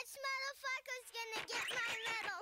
Which motherfucker's gonna get my medal?